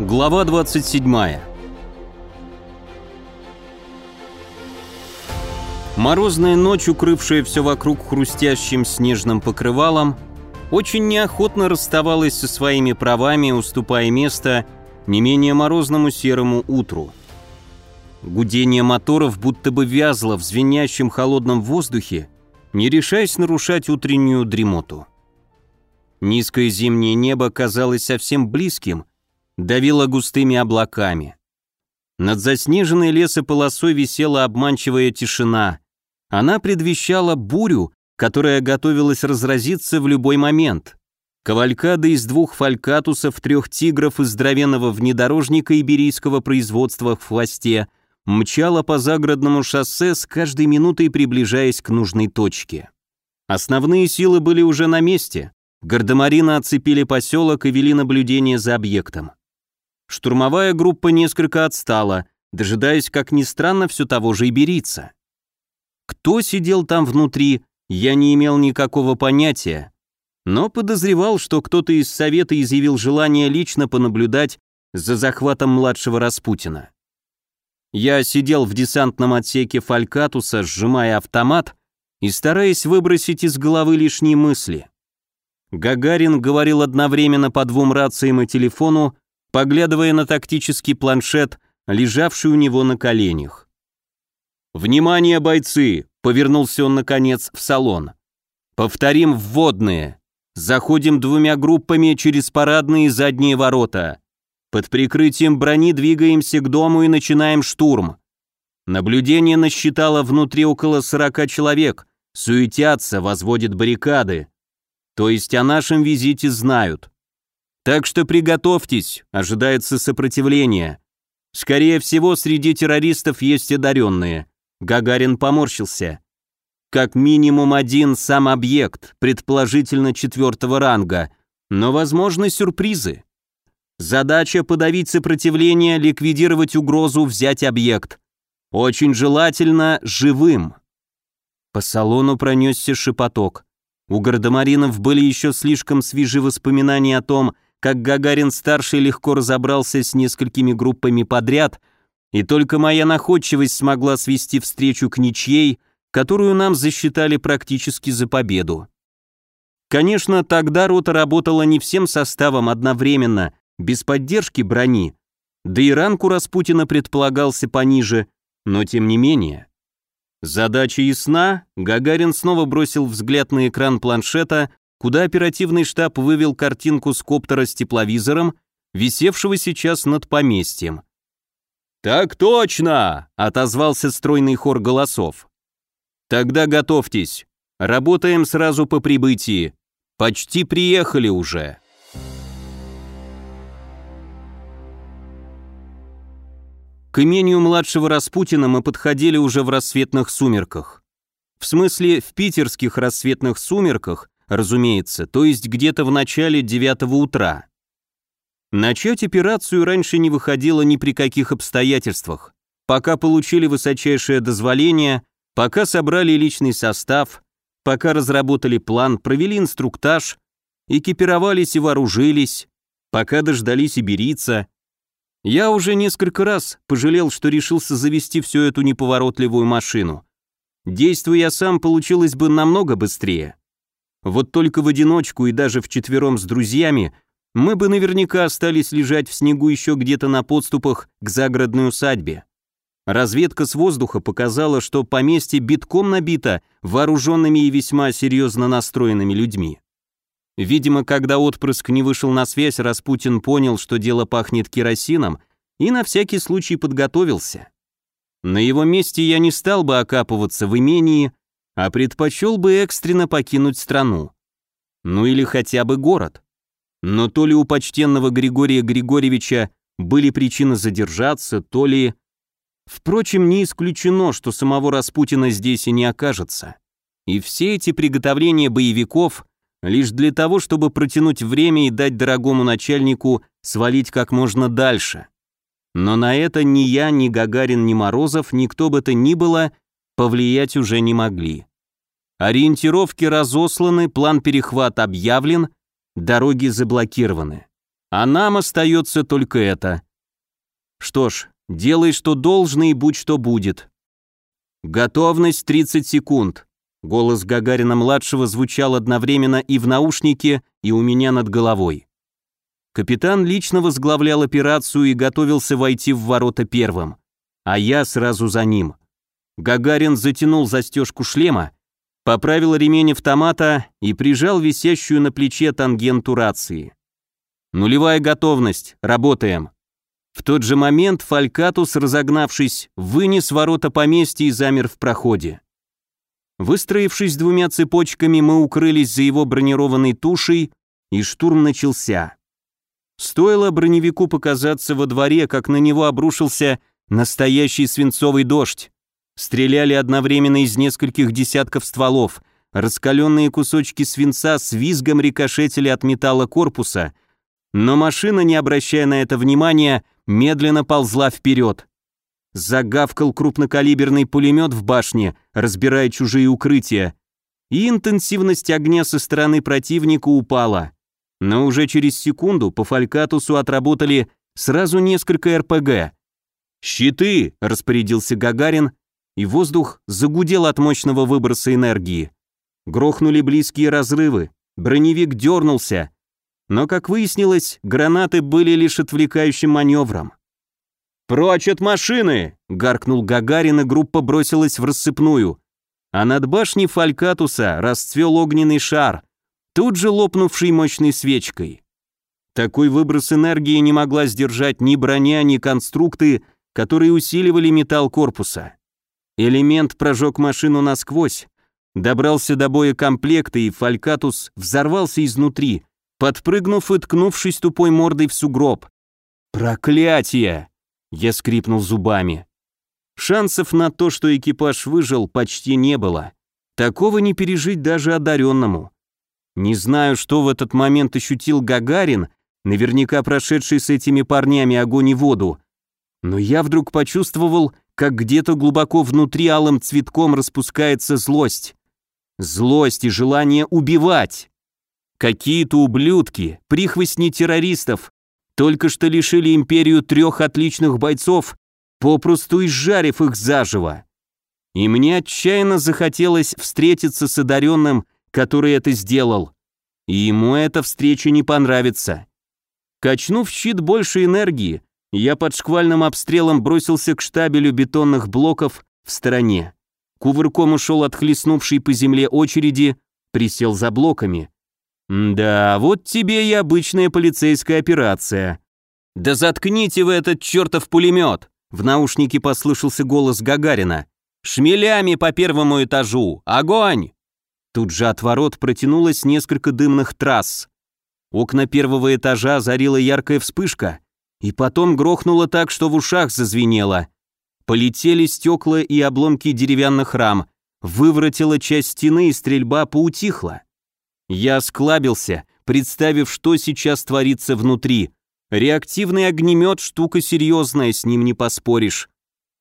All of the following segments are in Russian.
Глава 27. Морозная ночь, укрывшая все вокруг хрустящим снежным покрывалом, очень неохотно расставалась со своими правами, уступая место не менее морозному серому утру. Гудение моторов будто бы вязло в звенящем холодном воздухе, не решаясь нарушать утреннюю дремоту. Низкое зимнее небо казалось совсем близким, давило густыми облаками. Над заснеженной лесополосой висела обманчивая тишина. Она предвещала бурю, которая готовилась разразиться в любой момент. Кавалькада из двух фалькатусов, трех тигров из здоровенного внедорожника иберийского производства в хвосте мчала по загородному шоссе с каждой минутой приближаясь к нужной точке. Основные силы были уже на месте. Гардемарина оцепили поселок и вели наблюдение за объектом. Штурмовая группа несколько отстала, дожидаясь, как ни странно, все того же иберийца. Кто сидел там внутри, я не имел никакого понятия, но подозревал, что кто-то из Совета изъявил желание лично понаблюдать за захватом младшего Распутина. Я сидел в десантном отсеке Фалькатуса, сжимая автомат и стараясь выбросить из головы лишние мысли. Гагарин говорил одновременно по двум рациям и телефону, поглядывая на тактический планшет, лежавший у него на коленях. «Внимание, бойцы!» — повернулся он, наконец, в салон. «Повторим вводные. Заходим двумя группами через парадные задние ворота. Под прикрытием брони двигаемся к дому и начинаем штурм. Наблюдение насчитало внутри около 40 человек, суетятся, возводят баррикады. То есть о нашем визите знают. Так что приготовьтесь, ожидается сопротивление. Скорее всего, среди террористов есть одаренные. Гагарин поморщился. Как минимум один сам объект, предположительно четвертого ранга, но возможны сюрпризы. Задача подавить сопротивление, ликвидировать угрозу, взять объект. Очень желательно живым. По салону пронесся шепоток. У гардемаринов были еще слишком свежи воспоминания о том, как Гагарин-старший легко разобрался с несколькими группами подряд – и только моя находчивость смогла свести встречу к ничьей, которую нам засчитали практически за победу. Конечно, тогда рота работала не всем составом одновременно, без поддержки брони, да и ранг у Распутина предполагался пониже, но тем не менее. Задача ясна, Гагарин снова бросил взгляд на экран планшета, куда оперативный штаб вывел картинку с коптера с тепловизором, висевшего сейчас над поместьем. «Так точно!» — отозвался стройный хор голосов. «Тогда готовьтесь. Работаем сразу по прибытии. Почти приехали уже». К имению младшего Распутина мы подходили уже в рассветных сумерках. В смысле, в питерских рассветных сумерках, разумеется, то есть где-то в начале девятого утра. Начать операцию раньше не выходило ни при каких обстоятельствах. Пока получили высочайшее дозволение, пока собрали личный состав, пока разработали план, провели инструктаж, экипировались и вооружились, пока дождались иберийца. Я уже несколько раз пожалел, что решился завести всю эту неповоротливую машину. Действуя сам, получилось бы намного быстрее. Вот только в одиночку и даже вчетвером с друзьями мы бы наверняка остались лежать в снегу еще где-то на подступах к загородной усадьбе. Разведка с воздуха показала, что поместье битком набито вооруженными и весьма серьезно настроенными людьми. Видимо, когда отпрыск не вышел на связь, Распутин понял, что дело пахнет керосином, и на всякий случай подготовился. На его месте я не стал бы окапываться в имении, а предпочел бы экстренно покинуть страну. Ну или хотя бы город. Но то ли у почтенного Григория Григорьевича были причины задержаться, то ли... Впрочем, не исключено, что самого Распутина здесь и не окажется. И все эти приготовления боевиков лишь для того, чтобы протянуть время и дать дорогому начальнику свалить как можно дальше. Но на это ни я, ни Гагарин, ни Морозов, никто бы то ни было, повлиять уже не могли. Ориентировки разосланы, план перехват объявлен, Дороги заблокированы. А нам остается только это. Что ж, делай, что должно, и будь, что будет. Готовность 30 секунд. Голос Гагарина-младшего звучал одновременно и в наушнике, и у меня над головой. Капитан лично возглавлял операцию и готовился войти в ворота первым, а я сразу за ним. Гагарин затянул застежку шлема, поправил ремень автомата и прижал висящую на плече тангенту рации. «Нулевая готовность, работаем». В тот же момент Фалькатус, разогнавшись, вынес ворота поместья и замер в проходе. Выстроившись двумя цепочками, мы укрылись за его бронированной тушей, и штурм начался. Стоило броневику показаться во дворе, как на него обрушился настоящий свинцовый дождь. Стреляли одновременно из нескольких десятков стволов. Раскаленные кусочки свинца с визгом рикошетили от металла корпуса, но машина, не обращая на это внимания, медленно ползла вперед. Загавкал крупнокалиберный пулемет в башне, разбирая чужие укрытия, и интенсивность огня со стороны противника упала но уже через секунду по Фалькатусу отработали сразу несколько РПГ. «Щиты!» – распорядился Гагарин, и воздух загудел от мощного выброса энергии. Грохнули близкие разрывы, броневик дернулся, но, как выяснилось, гранаты были лишь отвлекающим маневром. «Прочь от машины!» – гаркнул Гагарин, и группа бросилась в рассыпную. А над башней Фалькатуса расцвел огненный шар – тут же лопнувшей мощной свечкой. Такой выброс энергии не могла сдержать ни броня, ни конструкты, которые усиливали металл корпуса. Элемент прожег машину насквозь, добрался до боекомплекта, и Фалькатус взорвался изнутри, подпрыгнув и ткнувшись тупой мордой в сугроб. «Проклятие!» Я скрипнул зубами. Шансов на то, что экипаж выжил, почти не было. Такого не пережить даже одаренному. Не знаю, что в этот момент ощутил Гагарин, наверняка прошедший с этими парнями огонь и воду, но я вдруг почувствовал, как где-то глубоко внутри алым цветком распускается злость. Злость и желание убивать. Какие-то ублюдки, прихвостни террористов, только что лишили империю трех отличных бойцов, попросту изжарив их заживо. И мне отчаянно захотелось встретиться с одаренным который это сделал. И ему эта встреча не понравится. Качнув щит больше энергии, я под шквальным обстрелом бросился к штабелю бетонных блоков в стороне. Кувырком ушел от хлестнувшей по земле очереди, присел за блоками. «Да, вот тебе и обычная полицейская операция». «Да заткните вы этот чертов пулемет!» В наушнике послышался голос Гагарина. «Шмелями по первому этажу! Огонь!» Тут же от ворот протянулось несколько дымных трасс. Окна первого этажа озарила яркая вспышка, и потом грохнуло так, что в ушах зазвенело. Полетели стекла и обломки деревянных рам, выворотила часть стены, и стрельба поутихла. Я склабился, представив, что сейчас творится внутри. Реактивный огнемет – штука серьезная, с ним не поспоришь.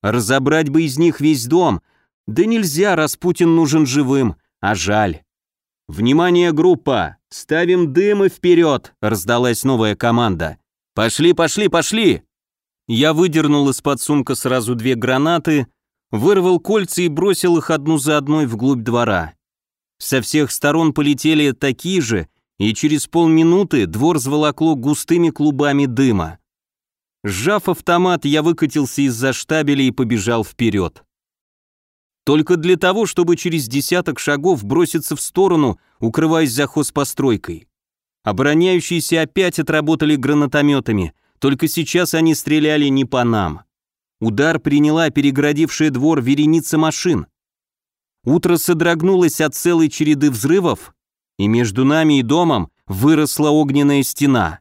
Разобрать бы из них весь дом. Да нельзя, Распутин нужен живым а жаль. «Внимание, группа! Ставим дым и вперед!» — раздалась новая команда. «Пошли, пошли, пошли!» Я выдернул из-под сумка сразу две гранаты, вырвал кольца и бросил их одну за одной вглубь двора. Со всех сторон полетели такие же, и через полминуты двор заволокло густыми клубами дыма. Сжав автомат, я выкатился из-за штабеля и побежал вперед. Только для того, чтобы через десяток шагов броситься в сторону, укрываясь за хозпостройкой. Обороняющиеся опять отработали гранатометами, только сейчас они стреляли не по нам. Удар приняла перегородившая двор вереница машин. Утро содрогнулось от целой череды взрывов, и между нами и домом выросла огненная стена,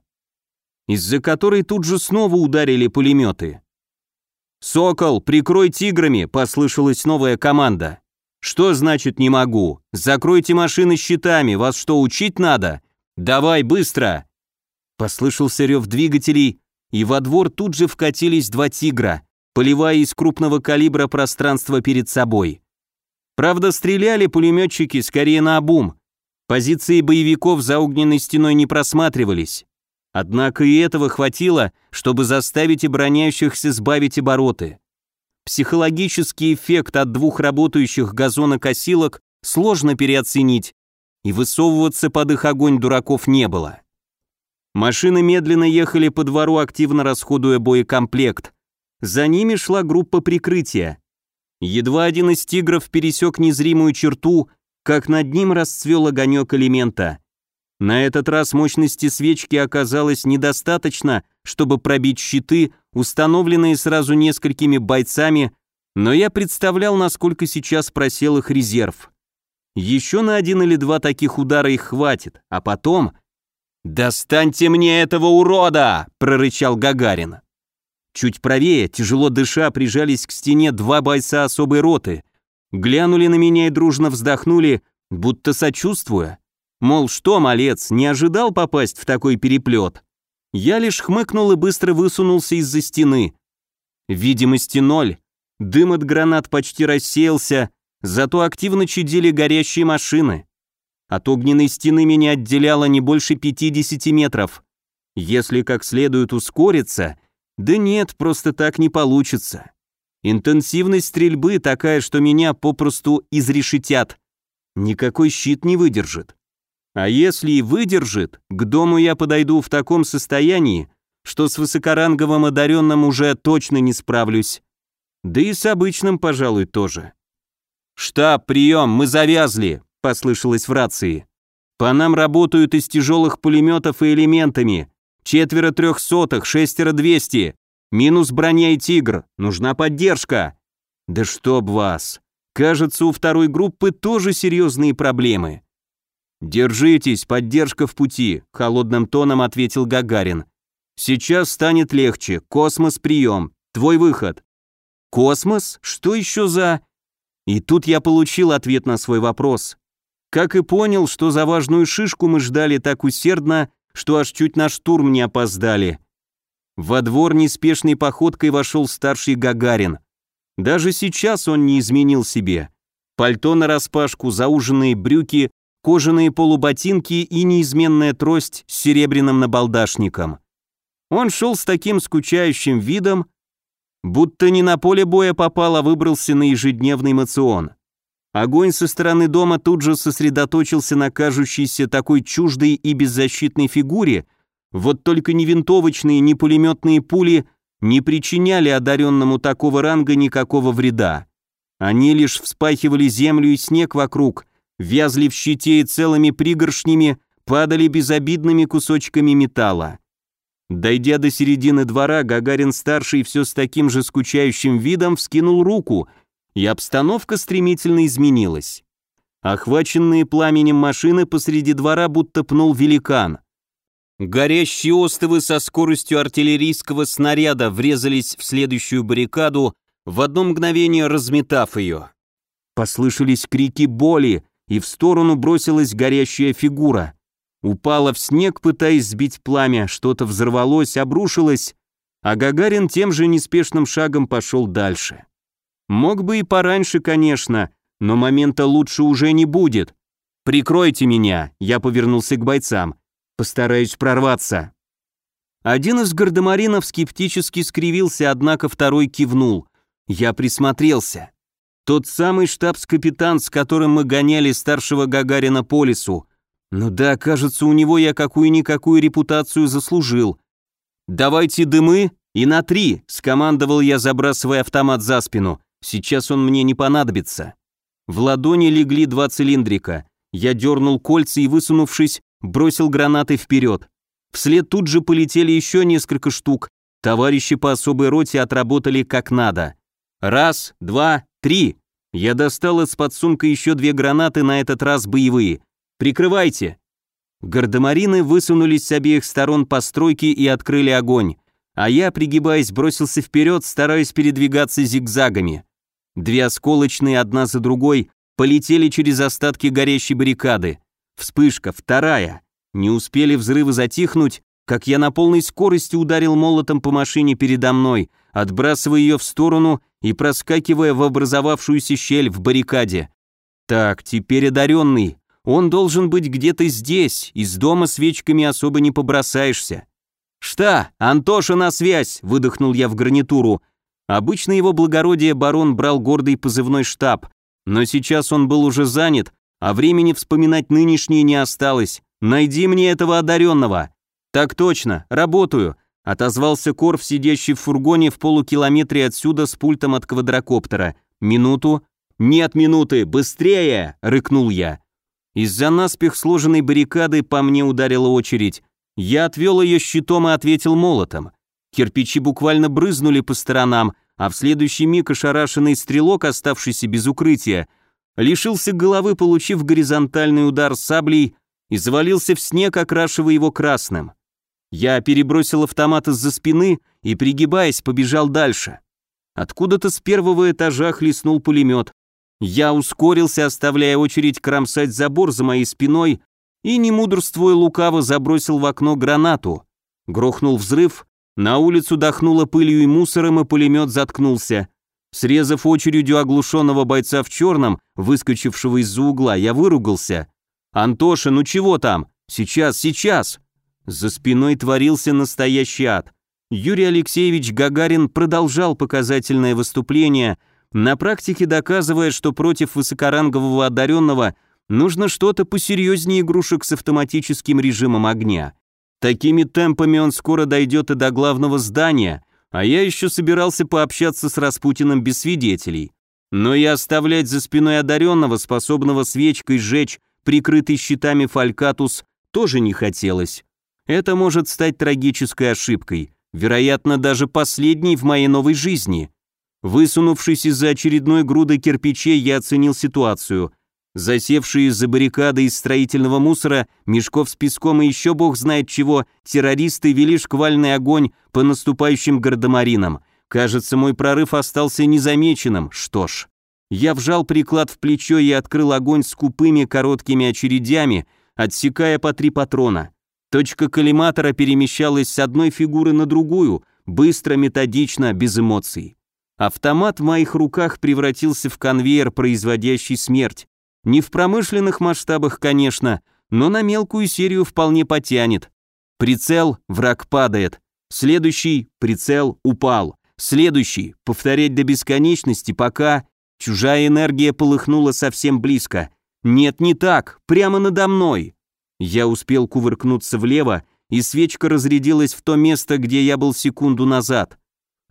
из-за которой тут же снова ударили пулеметы. «Сокол, прикрой тиграми!» – послышалась новая команда. «Что значит не могу? Закройте машины щитами, вас что, учить надо? Давай, быстро!» Послышался рев двигателей, и во двор тут же вкатились два тигра, поливая из крупного калибра пространство перед собой. Правда, стреляли пулеметчики скорее на обум. Позиции боевиков за огненной стеной не просматривались. Однако и этого хватило, чтобы заставить обороняющихся сбавить обороты. Психологический эффект от двух работающих газонокосилок сложно переоценить, и высовываться под их огонь дураков не было. Машины медленно ехали по двору, активно расходуя боекомплект. За ними шла группа прикрытия. Едва один из тигров пересек незримую черту, как над ним расцвел огонек элемента. На этот раз мощности свечки оказалось недостаточно, чтобы пробить щиты, установленные сразу несколькими бойцами, но я представлял, насколько сейчас просел их резерв. Еще на один или два таких удара их хватит, а потом... «Достаньте мне этого урода!» — прорычал Гагарин. Чуть правее, тяжело дыша, прижались к стене два бойца особой роты. Глянули на меня и дружно вздохнули, будто сочувствуя. Мол, что, малец, не ожидал попасть в такой переплет? Я лишь хмыкнул и быстро высунулся из-за стены. Видимости ноль. Дым от гранат почти рассеялся, Зато активно чадили горящие машины. От огненной стены меня отделяло не больше 50 метров. Если как следует ускориться, да нет, просто так не получится. Интенсивность стрельбы такая, что меня попросту изрешетят. Никакой щит не выдержит. А если и выдержит, к дому я подойду в таком состоянии, что с высокоранговым одаренным уже точно не справлюсь. Да и с обычным, пожалуй, тоже. «Штаб, прием, мы завязли», — послышалось в рации. «По нам работают из тяжелых пулеметов и элементами. Четверо трехсотых, шестеро двести. Минус броня и тигр. Нужна поддержка». «Да чтоб вас! Кажется, у второй группы тоже серьезные проблемы». «Держитесь, поддержка в пути», — холодным тоном ответил Гагарин. «Сейчас станет легче. Космос, прием. Твой выход». «Космос? Что еще за...» И тут я получил ответ на свой вопрос. Как и понял, что за важную шишку мы ждали так усердно, что аж чуть на штурм не опоздали. Во двор неспешной походкой вошел старший Гагарин. Даже сейчас он не изменил себе. Пальто нараспашку, зауженные брюки, кожаные полуботинки и неизменная трость с серебряным набалдашником. Он шел с таким скучающим видом, Будто не на поле боя попал, а выбрался на ежедневный мацион. Огонь со стороны дома тут же сосредоточился на кажущейся такой чуждой и беззащитной фигуре, вот только ни винтовочные, ни пулеметные пули не причиняли одаренному такого ранга никакого вреда. Они лишь вспахивали землю и снег вокруг, вязли в щите и целыми пригоршнями падали безобидными кусочками металла. Дойдя до середины двора, Гагарин-старший все с таким же скучающим видом вскинул руку, и обстановка стремительно изменилась. Охваченные пламенем машины посреди двора будто пнул великан. Горящие остовы со скоростью артиллерийского снаряда врезались в следующую баррикаду, в одно мгновение разметав ее. Послышались крики боли, и в сторону бросилась горящая фигура упала в снег, пытаясь сбить пламя, что-то взорвалось, обрушилось, а Гагарин тем же неспешным шагом пошел дальше. Мог бы и пораньше, конечно, но момента лучше уже не будет. «Прикройте меня», — я повернулся к бойцам. «Постараюсь прорваться». Один из гардемаринов скептически скривился, однако второй кивнул. Я присмотрелся. Тот самый штабс-капитан, с которым мы гоняли старшего Гагарина по лесу, ну да, кажется, у него я какую-никакую репутацию заслужил. «Давайте дымы и на три», — скомандовал я, забрасывая автомат за спину. «Сейчас он мне не понадобится». В ладони легли два цилиндрика. Я дернул кольца и, высунувшись, бросил гранаты вперед. Вслед тут же полетели еще несколько штук. Товарищи по особой роте отработали как надо. Раз, два, три. Я достал из-под сумка еще две гранаты, на этот раз боевые. Прикрывайте!» Гардемарины высунулись с обеих сторон постройки и открыли огонь, а я, пригибаясь, бросился вперед, стараясь передвигаться зигзагами. Две осколочные одна за другой полетели через остатки горящей баррикады. Вспышка, вторая. Не успели взрывы затихнуть, как я на полной скорости ударил молотом по машине передо мной, отбрасывая ее в сторону и проскакивая в образовавшуюся щель в баррикаде. Так, теперь одаренный, он должен быть где-то здесь, из дома свечками особо не побросаешься. «Что? Антоша на связь!» – выдохнул я в гарнитуру. Обычно его благородие барон брал гордый позывной штаб, но сейчас он был уже занят, а времени вспоминать нынешнее не осталось. Найди мне этого одаренного. Так точно, работаю, отозвался Корф, сидящий в фургоне в полукилометре отсюда с пультом от квадрокоптера. Минуту. Нет минуты, быстрее, рыкнул я. Из-за наспех сложенной баррикады по мне ударила очередь. Я отвел ее щитом и ответил молотом. Кирпичи буквально брызнули по сторонам, а в следующий миг ошарашенный стрелок, оставшийся без укрытия, лишился головы, получив горизонтальный удар саблей и завалился в снег, окрашивая его красным. Я перебросил автомат из-за спины и, пригибаясь, побежал дальше. Откуда-то с первого этажа хлестнул пулемет. Я ускорился, оставляя очередь кромсать забор за моей спиной и, не мудрствуя лукаво, забросил в окно гранату. Грохнул взрыв, на улицу дохнуло пылью и мусором, и пулемет заткнулся. Срезав очередью оглушенного бойца в черном, выскочившего из-за угла, я выругался. «Антоша, ну чего там? Сейчас, сейчас!» За спиной творился настоящий ад. Юрий Алексеевич Гагарин продолжал показательное выступление, на практике доказывая, что против высокорангового одаренного нужно что-то посерьезнее игрушек с автоматическим режимом огня. Такими темпами он скоро дойдет и до главного здания, а я еще собирался пообщаться с Распутиным без свидетелей. Но и оставлять за спиной одаренного, способного свечкой сжечь прикрытый щитами фалькатус, тоже не хотелось. Это может стать трагической ошибкой, вероятно, даже последней в моей новой жизни. Высунувшись из-за очередной груды кирпичей, я оценил ситуацию. Засевшие за баррикадой из строительного мусора, мешков с песком и еще бог знает чего, террористы вели шквальный огонь по наступающим гардемаринам. Кажется, мой прорыв остался незамеченным. Что ж, я вжал приклад в плечо и открыл огонь с купыми короткими очередями, отсекая по три патрона. Точка коллиматора перемещалась с одной фигуры на другую, быстро, методично, без эмоций. Автомат в моих руках превратился в конвейер, производящий смерть. Не в промышленных масштабах, конечно, но на мелкую серию вполне потянет. Прицел, враг падает. Следующий, прицел, упал. Следующий, повторять до бесконечности, пока чужая энергия полыхнула совсем близко. Нет, не так, прямо надо мной. Я успел кувыркнуться влево, и свечка разрядилась в то место, где я был секунду назад.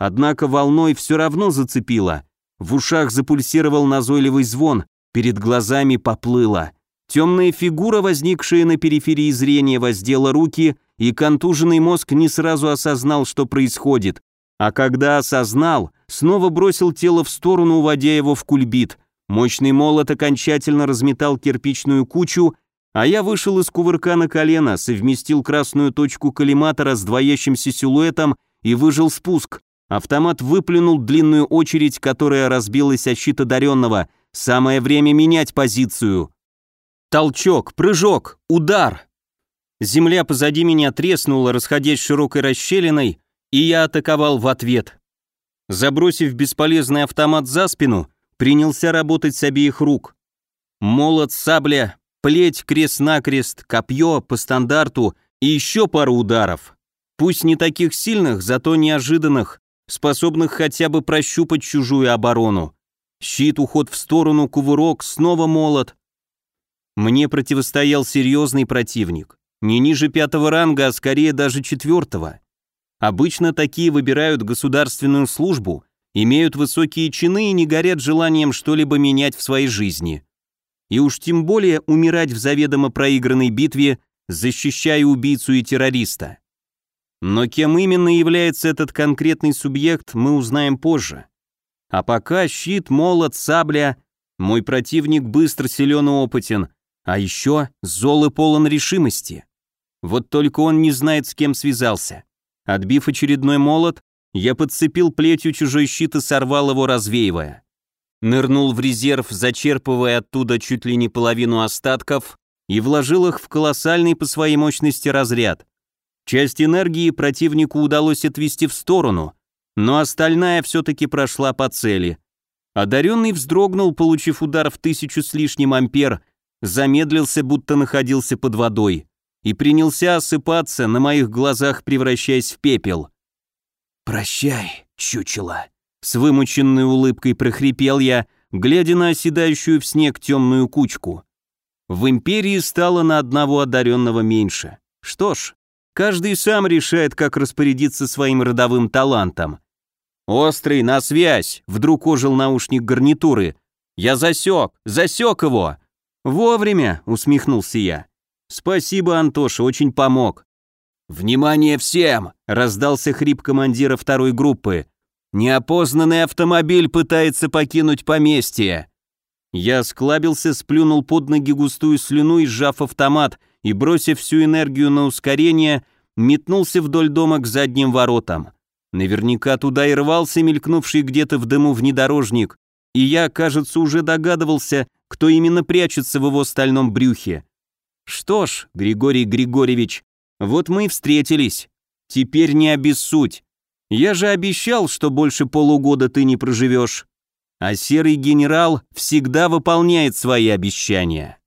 Однако волной все равно зацепило. В ушах запульсировал назойливый звон, Перед глазами поплыло. Темная фигура, возникшая на периферии зрения, воздела руки, и контуженный мозг не сразу осознал, что происходит. А когда осознал, снова бросил тело в сторону, уводя его в кульбит. Мощный молот окончательно разметал кирпичную кучу, а я вышел из кувырка на колено, совместил красную точку коллиматора с двоящимся силуэтом и выжил спуск. Автомат выплюнул длинную очередь, которая разбилась о щит одаренного – Самое время менять позицию. Толчок, прыжок, удар. Земля позади меня треснула, расходясь широкой расщелиной, и я атаковал в ответ. Забросив бесполезный автомат за спину, принялся работать с обеих рук. Молот, сабля, плеть крест-накрест, копье по стандарту и еще пару ударов. Пусть не таких сильных, зато неожиданных, способных хотя бы прощупать чужую оборону. Щит, уход в сторону, кувырок, снова молот. Мне противостоял серьезный противник. Не ниже пятого ранга, а скорее даже четвертого. Обычно такие выбирают государственную службу, имеют высокие чины и не горят желанием что-либо менять в своей жизни. И уж тем более умирать в заведомо проигранной битве, защищая убийцу и террориста. Но кем именно является этот конкретный субъект, мы узнаем позже. А пока щит, молот, сабля. Мой противник быстр, силен и опытен. А еще зол и полон решимости. Вот только он не знает, с кем связался. Отбив очередной молот, я подцепил плетью чужой щит и сорвал его, развеивая. Нырнул в резерв, зачерпывая оттуда чуть ли не половину остатков, и вложил их в колоссальный по своей мощности разряд. Часть энергии противнику удалось отвести в сторону, но остальная все-таки прошла по цели. Одаренный вздрогнул, получив удар в тысячу с лишним ампер, замедлился, будто находился под водой. и принялся осыпаться, на моих глазах превращаясь в пепел. «Прощай, чучело!» С вымученной улыбкой прохрипел я, глядя на оседающую в снег темную кучку. В империи стало на одного одаренного меньше. Что ж, каждый сам решает, как распорядиться своим родовым талантом. «Острый, на связь!» — вдруг ожил наушник гарнитуры. «Я засек! Засек его!» «Вовремя!» — усмехнулся я. «Спасибо, Антоша, очень помог». «Внимание всем!» — раздался хрип командира второй группы. «Неопознанный автомобиль пытается покинуть поместье!» Я склабился, сплюнул под ноги густую слюну и, сжав автомат и бросив всю энергию на ускорение, метнулся вдоль дома к задним воротам. Наверняка туда и рвался мелькнувший где-то в дыму внедорожник, и я, кажется, уже догадывался, кто именно прячется в его стальном брюхе. Что ж, Григорий Григорьевич, вот мы и встретились. Теперь не обессудь. Я же обещал, что больше полугода ты не проживешь. А серый генерал всегда выполняет свои обещания.